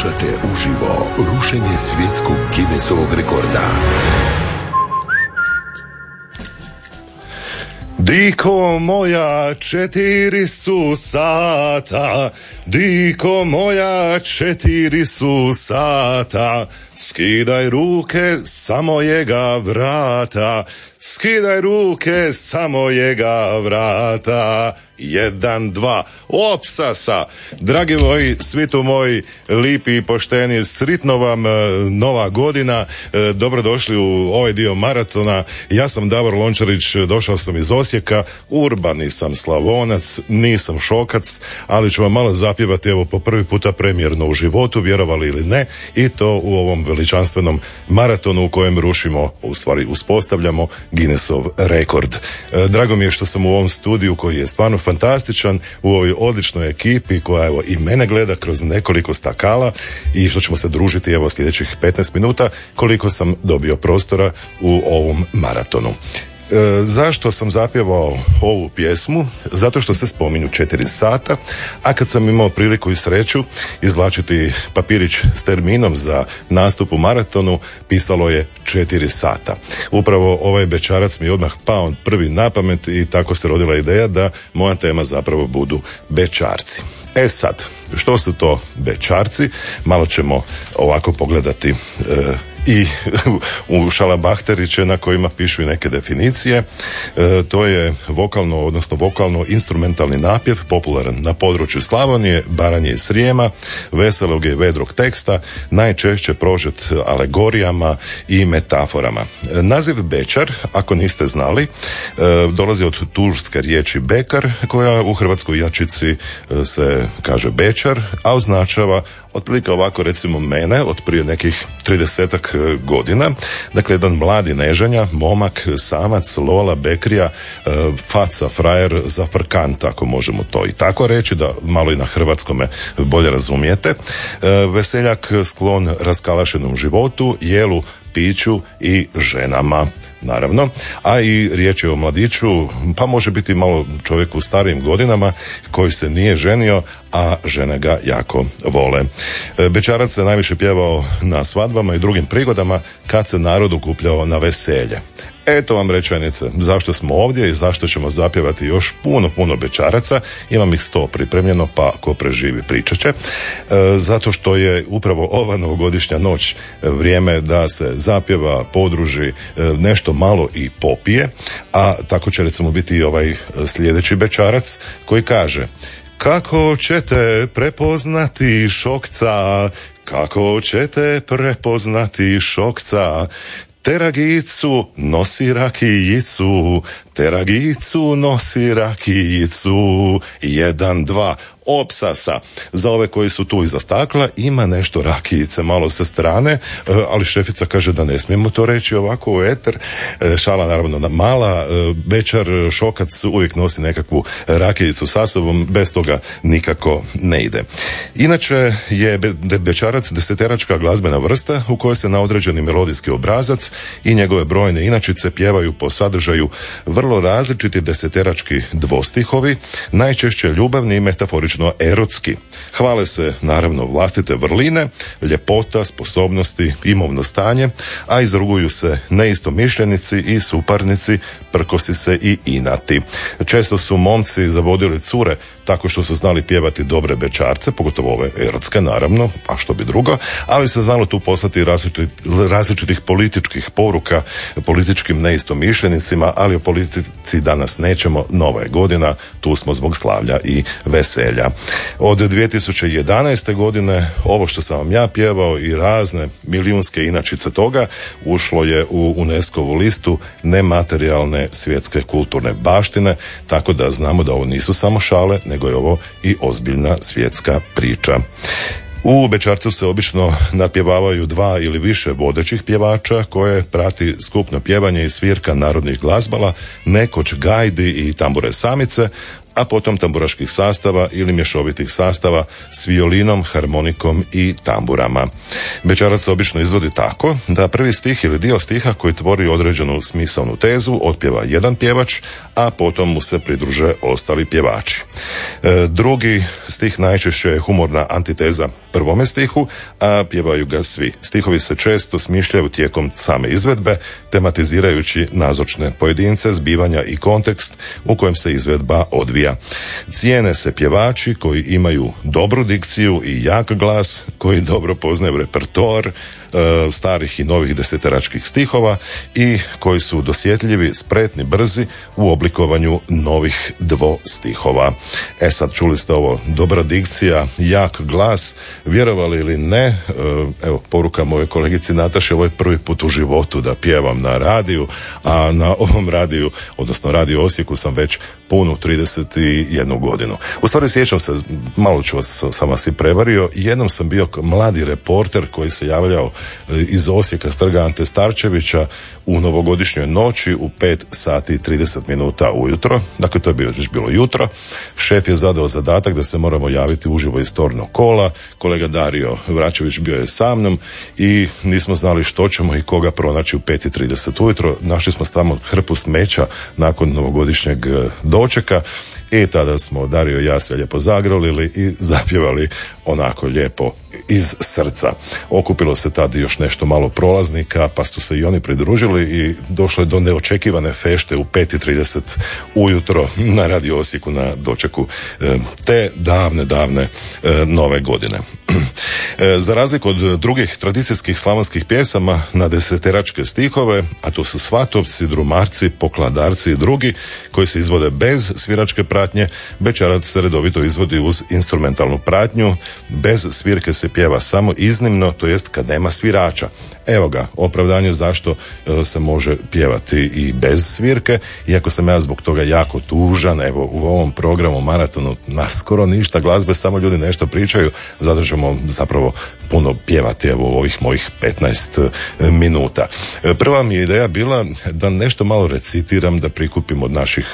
Slušate uživo rušenje svjetskog Guinnessovog rekorda. Diko moja četiri su sata, diko moja četiri su sata, skidaj ruke sa mojega vrata, skidaj ruke sa mojega vrata jedan, dva, opsasa. Dragi moji, svi tu moji lipi i pošteni, sritno vam e, nova godina, e, dobrodošli u ovaj dio maratona. Ja sam Davor Lončarić, došao sam iz Osijeka, urbani sam slavonac, nisam šokac, ali ću vam malo zapjevati evo po prvi puta premjerno u životu, vjerovali ili ne, i to u ovom veličanstvenom maratonu u kojem rušimo, u stvari uspostavljamo Guinnessov rekord. E, drago mi je što sam u ovom studiju koji je stvarno fantastičan u ovoj odličnoj ekipi koja evo i mene gleda kroz nekoliko stakala i što ćemo se družiti evo sljedećih 15 minuta koliko sam dobio prostora u ovom maratonu. E, zašto sam zapjevao ovu pjesmu? Zato što se spominju četiri sata, a kad sam imao priliku i sreću izvlačiti papirić s terminom za nastup u maratonu, pisalo je četiri sata. Upravo ovaj bečarac mi je odmah pao prvi na pamet i tako se rodila ideja da moja tema zapravo budu bečarci. E sad, što su to bečarci? Malo ćemo ovako pogledati e, i u šalabahteriće na kojima pišu i neke definicije. E, to je vokalno, odnosno vokalno instrumentalni napjev, popularan na području Slavonije, Baranje i Srijema, veselog i vedrog teksta, najčešće prožet alegorijama i metaforama. E, naziv Bečar, ako niste znali, e, dolazi od tužske riječi Bekar, koja u hrvatskoj jačici se kaže Bečar, a označava otprilike ovako recimo mene od prije nekih tridesetak e, godina, dakle jedan mladi nežanja, momak, samac, lola, bekrija, e, faca, frajer, zafrkant, ako možemo to i tako reći, da malo i na hrvatskome bolje razumijete, e, veseljak sklon raskalašenom životu, jelu, piću i ženama naravno, a i riječ je o mladiću, pa može biti malo čovjek u starijim godinama koji se nije ženio, a žene ga jako vole. E, Bečarac se najviše pjevao na svadbama i drugim prigodama kad se narod ukupljao na veselje. Eto vam rečenice, zašto smo ovdje i zašto ćemo zapjevati još puno, puno bečaraca. Imam ih sto pripremljeno, pa ko preživi pričat će. E, zato što je upravo ova novogodišnja noć vrijeme da se zapjeva, podruži, e, nešto malo i popije, a tako će recimo biti i ovaj sljedeći bečarac koji kaže kako ćete prepoznati šokca, kako ćete prepoznati šokca, Teragicu nosi rakijicu, teragicu nosi rakijicu, jedan, dva opsasa. Za ove koji su tu iza stakla ima nešto rakijice malo sa strane, e, ali šefica kaže da ne smijemo to reći ovako u eter. E, šala naravno mala, bečar, šokac uvijek nosi nekakvu rakijicu sa sobom, bez toga nikako ne ide. Inače je bečarac deseteračka glazbena vrsta u kojoj se na određeni melodijski obrazac i njegove brojne inačice pjevaju po sadržaju vrlo različiti deseterački dvostihovi, najčešće ljubavni i metaforični erotski. Hvale se naravno vlastite vrline, ljepota, sposobnosti, imovno stanje, a izruguju se neistomišljenici i suparnici, prkosi se i inati. Često su momci zavodili cure tako što su znali pjevati dobre bečarce, pogotovo ove erotske naravno, a što bi drugo, ali se znalo tu poslati različitih političkih poruka političkim neistomišljenicima, ali o politici danas nećemo, nova je godina, tu smo zbog slavlja i veselja. Od 2011. godine ovo što sam vam ja pjevao i razne milijunske inačice toga ušlo je u UNESCO-vu listu nematerijalne svjetske kulturne baštine, tako da znamo da ovo nisu samo šale, nego je ovo i ozbiljna svjetska priča. U Bečarcu se obično napjevavaju dva ili više vodećih pjevača koje prati skupno pjevanje i svirka narodnih glazbala, nekoć gajdi i tambure samice, a potom tamburaških sastava ili mješovitih sastava s violinom, harmonikom i tamburama. Bečarac se obično izvodi tako da prvi stih ili dio stiha koji tvori određenu smisalnu tezu otpjeva jedan pjevač, a potom mu se pridruže ostali pjevači. E, drugi stih najčešće je humorna antiteza prvome stihu, a pjevaju ga svi. Stihovi se često smišljaju tijekom same izvedbe, tematizirajući nazočne pojedince, zbivanja i kontekst u kojem se izvedba odvija. Cijene se pjevači koji imaju dobru dikciju i jak glas, koji dobro poznaju repertoar, starih i novih deseteračkih stihova i koji su dosjetljivi, spretni, brzi u oblikovanju novih dvostihova. E sad čuli ste ovo, dobra dikcija, jak glas, vjerovali ili ne, e, evo poruka moje kolegici Nataše, ovo je prvi put u životu da pjevam na radiju, a na ovom radiju, odnosno radiju Osijeku sam već punu 31 godinu. U stvari sjećam se, malo ću vas, sam vas i prevario, jednom sam bio mladi reporter koji se javljao e, iz Osijeka strga Ante Starčevića u novogodišnjoj noći u 5 sati i 30 minuta ujutro. Dakle, to je bilo, bilo jutro. Šef je zadao zadatak da se moramo javiti uživo iz tornog kola. Kolega Dario Vračević bio je sa mnom i nismo znali što ćemo i koga pronaći u 5.30 ujutro. Našli smo tamo hrpu smeća nakon novogodišnjeg e, dočeka i tada smo Dario i ja se lijepo zagrolili i zapjevali onako lijepo iz srca. Okupilo se tad još nešto malo prolaznika, pa su se i oni pridružili i došlo je do neočekivane fešte u 5.30 ujutro na Radio Osijeku na dočeku e, te davne, davne e, nove godine. E, za razliku od drugih tradicijskih slavonskih pjesama na deseteračke stihove, a to su svatovci, drumarci, pokladarci i drugi koji se izvode bez sviračke pratnje, Bečarac se redovito izvodi uz instrumentalnu pratnju, bez svirke se pjeva samo iznimno, to jest kad nema svirača. Evo ga, opravdanje zašto e, se može pjevati i bez svirke, iako sam ja zbog toga jako tužan, evo u ovom programu maratonu na skoro ništa glazbe, samo ljudi nešto pričaju, zato ćemo zapravo puno pjevati evo u ovih mojih 15 e, minuta. E, prva mi je ideja bila da nešto malo recitiram, da prikupim od naših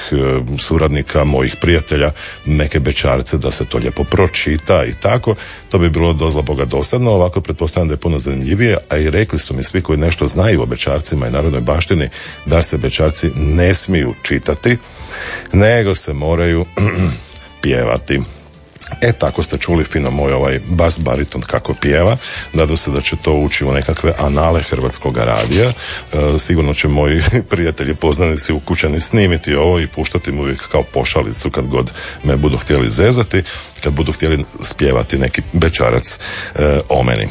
suradnika, mojih prijatelja neke bečarce, da se to lijepo pročita i tako. To bi bilo dozla Boga dosadno, ovako pretpostavljam da je puno zanimljivije, a i rekli su mi svi koji nešto znaju o bečarcima i narodnoj baštini da se bečarci ne smiju čitati, nego se moraju pjevati. E tako ste čuli fino moj ovaj bas bariton kako pjeva. Nadam se da će to ući u nekakve anale hrvatskog radija. E, sigurno će moji prijatelji poznanici ukućani snimiti ovo i puštati mu uvijek kao pošalicu kad god me budu htjeli zezati, kad budu htjeli spjevati neki bečarac e, o meni.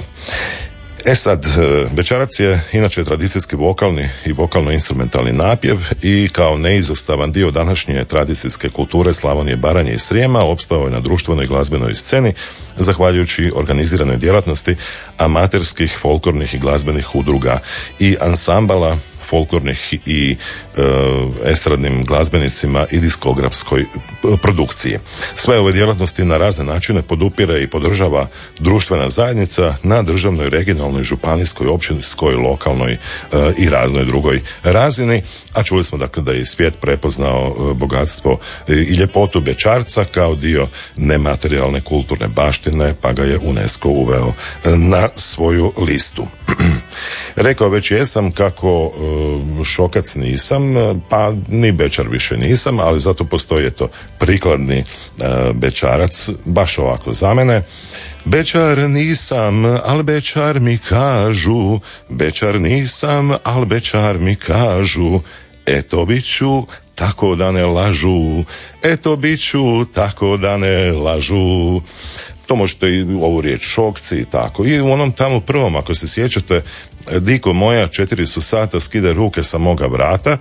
E sad, e, Bečarac je inače tradicijski vokalni i vokalno-instrumentalni napjev i kao neizostavan dio današnje tradicijske kulture Slavonije, Baranje i Srijema opstao je na društvenoj glazbenoj sceni zahvaljujući organiziranoj djelatnosti amaterskih, folklornih i glazbenih udruga i ansambala folklornih i e, estradnim glazbenicima i diskografskoj e, produkciji. Sve ove djelatnosti na razne načine podupire i podržava društvena zajednica na državnoj, regionalnoj, županijskoj, općinskoj, lokalnoj e, i raznoj drugoj razini, a čuli smo dakle da je svijet prepoznao bogatstvo i ljepotu Bečarca kao dio nematerijalne kulturne baštine, pa ga je UNESCO uveo na svoju listu. Rekao već jesam kako e, šokac nisam, pa ni bečar više nisam, ali zato postoji to prikladni e, bečarac, baš ovako za mene. Bečar nisam, al bečar mi kažu, bečar nisam, al bečar mi kažu, eto bit ću tako da ne lažu, eto bit ću tako da ne lažu to možete i ovu riječ šokci i tako. I u onom tamo prvom, ako se sjećate, Diko moja, četiri su sata, skide ruke sa moga vrata.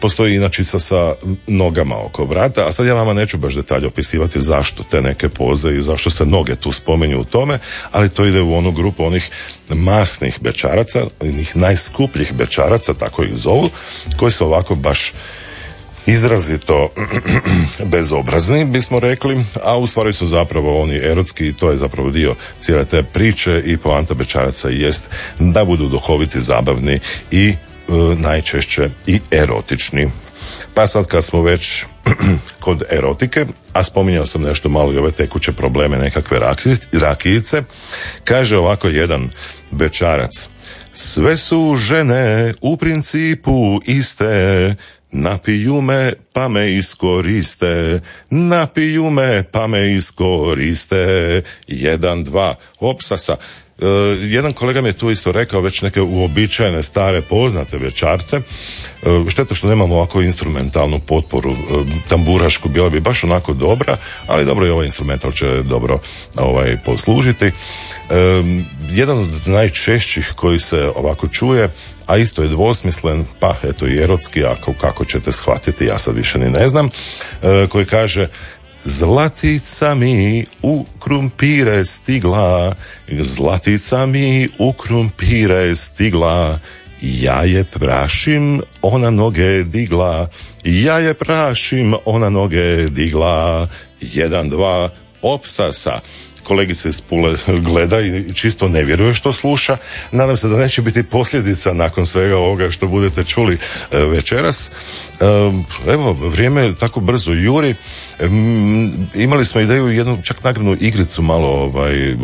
postoji inačica sa nogama oko vrata, a sad ja vama neću baš detalje opisivati zašto te neke poze i zašto se noge tu spomenju u tome, ali to ide u onu grupu onih masnih bečaraca, onih najskupljih bečaraca, tako ih zovu, koji su ovako baš izrazito bezobrazni, bismo rekli, a u stvari su zapravo oni erotski i to je zapravo dio cijele te priče i poanta Bečaraca jest da budu duhoviti, zabavni i e, najčešće i erotični. Pa sad kad smo već kod erotike, a spominjao sam nešto malo i ove tekuće probleme nekakve rakijice, kaže ovako jedan bečarac. Sve su žene u principu iste, Napiju me pa me iskoriste, napiju me pa me iskoriste, jedan, dva, opsasa. E, jedan kolega mi je tu isto rekao već neke uobičajene stare poznate večarce. E, šteta što nemamo ovako instrumentalnu potporu e, tamburašku, bila bi baš onako dobra, ali dobro i ovaj instrumental će dobro ovaj poslužiti. Jedan od najčešćih koji se ovako čuje, a isto je dvosmislen, pa eto i erotski, ako kako ćete shvatiti, ja sad više ni ne znam, koji kaže Zlatica mi u krumpire stigla, zlatica mi u krumpire stigla, ja je prašim, ona noge digla, ja je prašim, ona noge digla, jedan, dva, opsasa kolegice iz Pule gleda i čisto ne vjeruje što sluša. Nadam se da neće biti posljedica nakon svega ovoga što budete čuli e, večeras. E, evo, vrijeme tako brzo juri. Imali smo ideju jednu čak nagradnu igricu malo ovaj,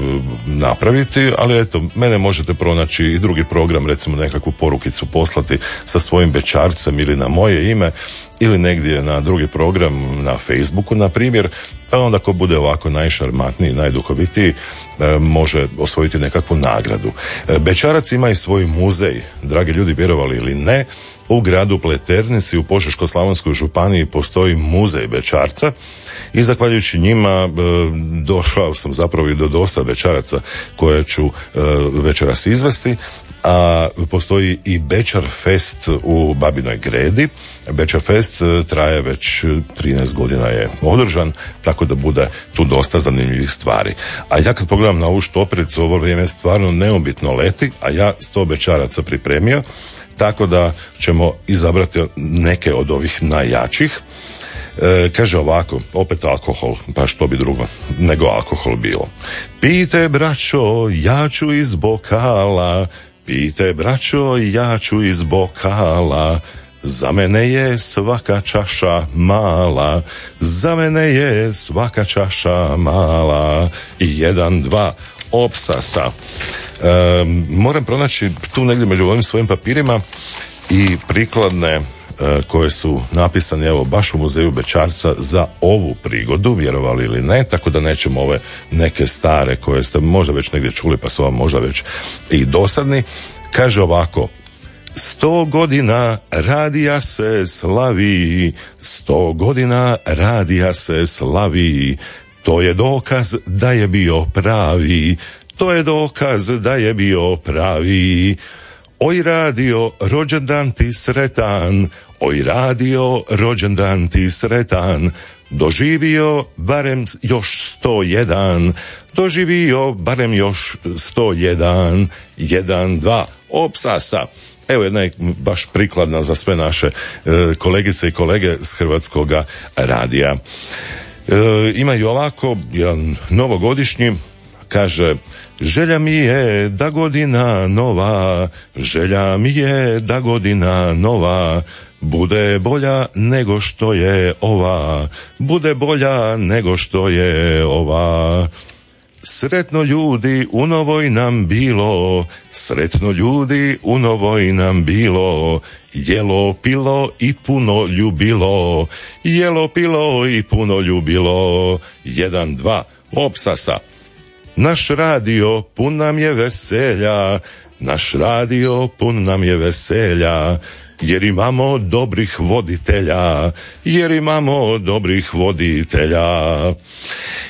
napraviti, ali eto, mene možete pronaći i drugi program, recimo nekakvu porukicu poslati sa svojim bečarcem ili na moje ime ili negdje na drugi program na Facebooku, na primjer, pa onda ko bude ovako najšarmatniji, najduhovitiji, e, može osvojiti nekakvu nagradu. E, Bečarac ima i svoj muzej, dragi ljudi, vjerovali ili ne, u gradu Pleternici u Požeško-Slavonskoj županiji postoji muzej Bečarca i zahvaljujući njima e, došao sam zapravo i do dosta večaraca koje ću večeras izvesti a postoji i Bečar Fest u Babinoj Gredi. Bečar Fest e, traje već 13 godina je održan, tako da bude tu dosta zanimljivih stvari. A ja kad pogledam na ovu štopericu, ovo vrijeme stvarno neobitno leti, a ja sto bečaraca pripremio, tako da ćemo izabrati neke od ovih najjačih. E, kaže ovako, opet alkohol, pa što bi drugo nego alkohol bilo. Pite braćo, ja ću iz bokala, Pite, braćo, ja ću iz bokala, za mene je svaka čaša mala, za mene je svaka čaša mala. I jedan, dva, opsasa. Moram pronaći tu negdje među ovim svojim papirima i prikladne koje su napisane evo baš u muzeju Bečarca za ovu prigodu, vjerovali ili ne, tako da nećemo ove neke stare koje ste možda već negdje čuli pa su vam možda već i dosadni. Kaže ovako, Sto godina radija se slavi, sto godina radija se slavi, to je dokaz da je bio pravi, to je dokaz da je bio pravi. Oj radio, rođendan ti sretan, oj radio, rođendan ti sretan, doživio barem još sto jedan, doživio barem još sto jedan, jedan, dva, opsasa. Evo jedna je baš prikladna za sve naše e, kolegice i kolege s Hrvatskoga radija. E, imaju ovako jedan novogodišnji, kaže Želja mi je da godina nova, želja mi je da godina nova, bude bolja nego što je ova, bude bolja nego što je ova. Sretno ljudi u novoj nam bilo, sretno ljudi u novoj nam bilo, jelo pilo i puno ljubilo, jelo pilo i puno ljubilo, jedan, dva, opsasa. Naš radio pun nam je veselja, naš radio pun nam je veselja, jer imamo dobrih voditelja, jer imamo dobrih voditelja.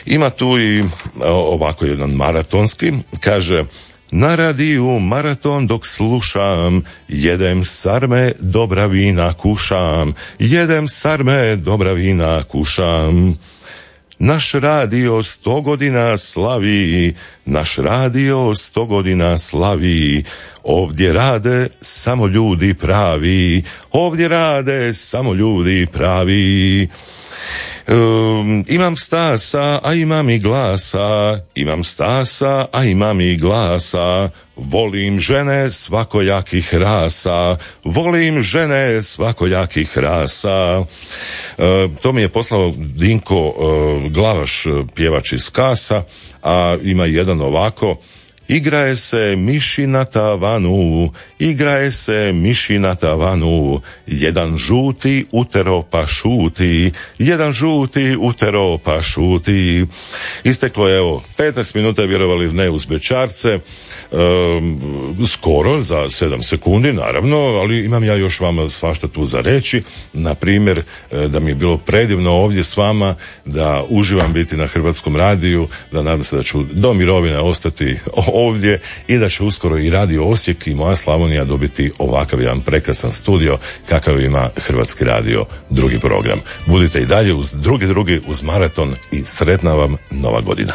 Ima tu i ovako jedan maratonski, kaže, na radiju maraton dok slušam, jedem sarme, dobra vina kušam, jedem sarme, dobra vina kušam. Naš radio sto godina slavi, naš radio sto godina slavi, ovdje rade samo ljudi pravi, ovdje rade samo ljudi pravi. Um, imam stasa, a imam i glasa, imam stasa, a imam i glasa, volim žene svakojakih rasa, volim žene svakojakih rasa. E, to mi je poslao Dinko e, Glavaš, pjevač iz Kasa, a ima jedan ovako, Igraje se miši na tavanu, igraje se miši na tavanu, jedan žuti utero pa šuti, jedan žuti utero pa šuti. Isteklo je evo 15 minuta vjerovali ne uz bečarce, skoro za 7 sekundi naravno, ali imam ja još vama svašta tu za reći. Na primjer, e, da mi je bilo predivno ovdje s vama, da uživam biti na Hrvatskom radiju, da nadam se da ću do mirovine ostati ovdje i da će uskoro i Radio Osijek i moja Slavonija dobiti ovakav jedan prekrasan studio kakav ima Hrvatski radio drugi program. Budite i dalje uz drugi drugi uz maraton i sretna vam nova godina.